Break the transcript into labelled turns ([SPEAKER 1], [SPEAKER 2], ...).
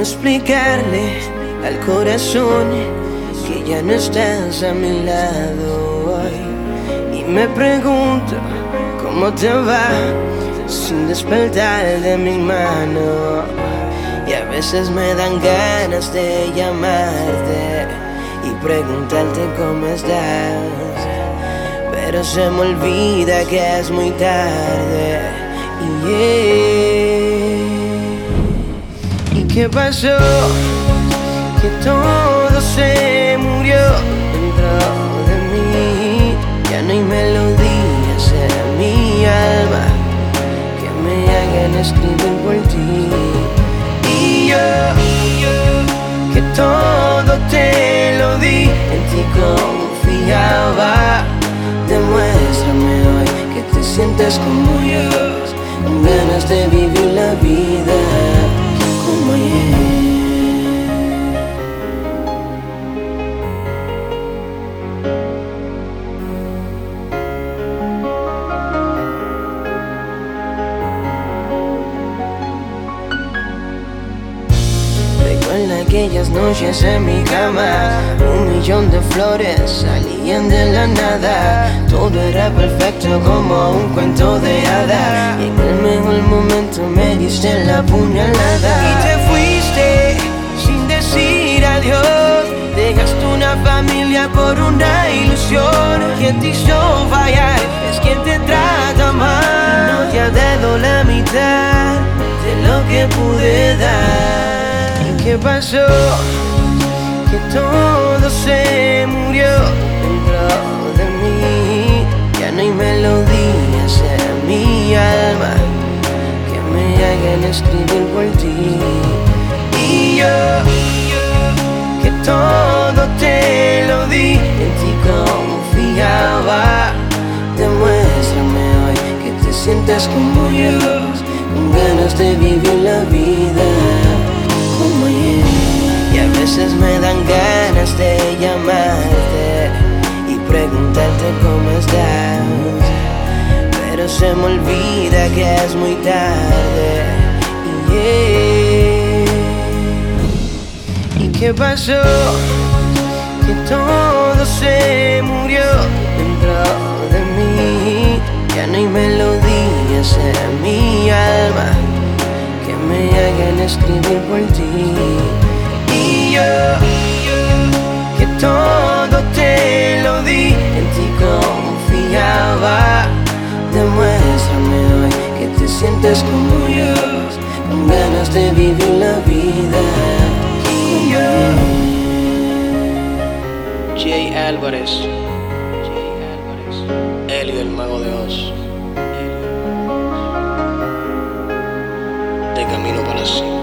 [SPEAKER 1] ¿Cómo explicarle al corazón que ya no estás a mi lado hoy? Y me pregunto cómo te va sin despertar de mi mano. Y a veces me dan ganas de llamarte y preguntarte cómo estás. Pero se me olvida que es muy tarde. ¿Y qué pasó? Que todo se murió dentro de mí. Ya no hay melodías en mi alma que me hagan escribir por ti. Y yo, que todo te lo di, en ti confiaba. Demuéstrame hoy que te sientes como yo, con ganas de vivir la vida aquellas noches en mi cama. Un millón de flores salían de la nada. Todo era perfecto como un cuento de hadas. Y en el mejor momento me diste la puñalada. Y te fuiste sin decir adiós. Dejaste una familia por una ilusión. Quien te hizo fallar es quien te trata mal. No te ha dado la mitad de lo que pude dar. ¿Y qué pasó? Que todo se murió dentro de mí Ya no hay melodías en mi alma Que me hagan escribir por ti Y yo que todo te lo di, en ti confiaba. Demuéstrame hoy que te sientas como yo, con ganas de vivir la vida preguntarte cómo estás, pero se me olvida que es muy tarde. Yeah. ¿Y qué pasó? Que todo se murió dentro de mí. Ya no hay melodías en mi alma que me hagan escribir por ti. Y yo, sientes como yo, con ganas de vivir la vida. Y yo.
[SPEAKER 2] Jay Álvarez, Elio el Mago de Oz, de camino para siempre.